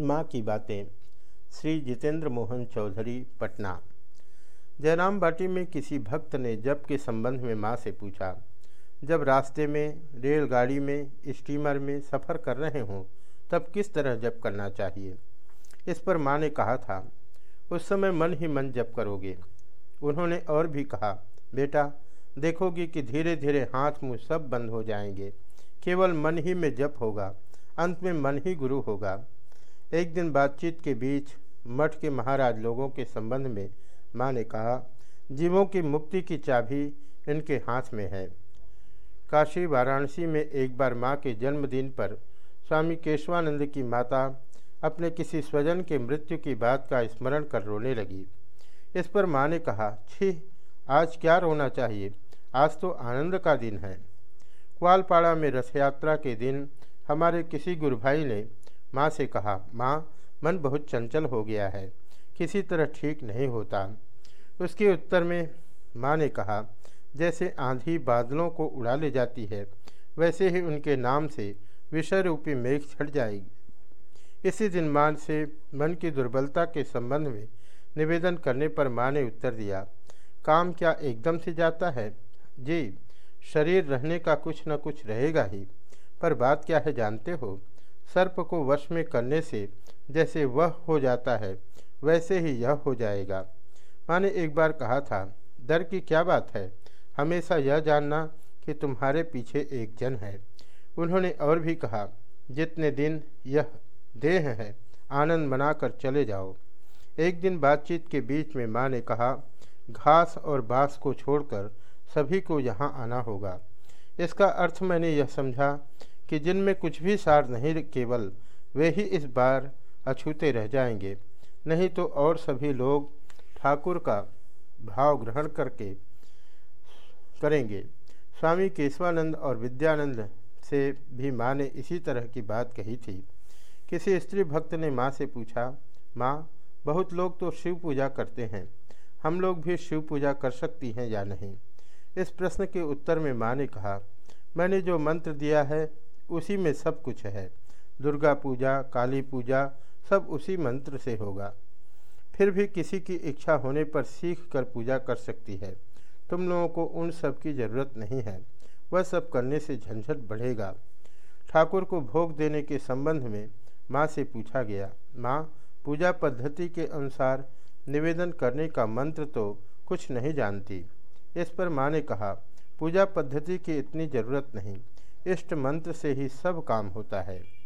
माँ की बातें। श्री जितेंद्र मोहन चौधरी, पटना। जयराम बाटी में किसी भक्त ने जप के संबंध में माँ से पूछा, जब रास्ते में, रेलगाड़ी में, स्टीमर में सफ़र कर रहे हों, तब किस तरह जप करना चाहिए? इस पर माँ ने कहा था, उस समय मन ही मन जप करोगे। उन्होंने और भी कहा, बेटा, देखोगे कि धीरे धीरे हाथ मुँह सब बंद हो जाएँगे। केवल मन ही में जप होगा, अंत में मन ही गुरु होगा। एक दिन बातचीत के बीच मठ के महाराज लोगों के संबंध में माँ ने कहा, जीवों की मुक्ति की चाबी इनके हाथ में है। काशी वाराणसी में एक बार माँ के जन्मदिन पर स्वामी केशवानंद की माता अपने किसी स्वजन के मृत्यु की बात का स्मरण कर रोने लगी। इस पर माँ ने कहा, छी, आज क्या रोना चाहिए? आज तो आनंद का दिन है। ग्वालपाड़ा में रथ यात्रा के दिन हमारे किसी गुरु भाई ने माँ से कहा, माँ, मन बहुत चंचल हो गया है, किसी तरह ठीक नहीं होता। उसके उत्तर में माँ ने कहा, जैसे आंधी बादलों को उड़ा ले जाती है, वैसे ही उनके नाम से विषय रूपी मेघ छट जाएगी। इसी दिन माँ से मन की दुर्बलता के संबंध में निवेदन करने पर माँ ने उत्तर दिया, काम क्या एकदम से जाता है? जी, शरीर रहने का कुछ न कुछ रहेगा ही, पर बात क्या है जानते हो? सर्प को वश में करने से जैसे वह हो जाता है, वैसे ही यह हो जाएगा। माँ ने एक बार कहा था, डर की क्या बात है? हमेशा यह जानना कि तुम्हारे पीछे एक जन है। उन्होंने और भी कहा, जितने दिन यह देह है, आनंद मनाकर चले जाओ। एक दिन बातचीत के बीच में माँ ने कहा, घास और बाँस को छोड़कर सभी को यहाँ आना होगा। इसका अर्थ मैंने यह समझा कि जिनमें कुछ भी सार नहीं केवल वे ही इस बार अछूते रह जाएँगे। नहीं तो और सभी लोग ठाकुर का भाव ग्रहण करके करेंगे। स्वामी केशवानंद और विद्यानंद से भी माँ ने इसी तरह की बात कही थी। किसी स्त्री भक्त ने माँ से पूछा, माँ, बहुत लोग तो शिव पूजा करते हैं। हम लोग भी शिव पूजा कर सकती हैं या नहीं? इस प्रश्न के उत्तर में माँ ने कहा, मैंने जो मंत्र दिया है उसी में सब कुछ है। दुर्गा पूजा, काली पूजा, सब उसी मंत्र से होगा। फिर भी किसी की इच्छा होने पर सीख कर पूजा कर सकती है। तुम लोगों को उन सब की ज़रूरत नहीं है। वह सब करने से झंझट बढ़ेगा। ठाकुर को भोग देने के संबंध में माँ से पूछा गया, माँ, पूजा पद्धति के अनुसार निवेदन करने का मंत्र तो कुछ नहीं जानती। इस पर माँ ने कहा, पूजा पद्धति की इतनी ज़रूरत नहीं। इष्ट मंत्र से ही सब काम होता है।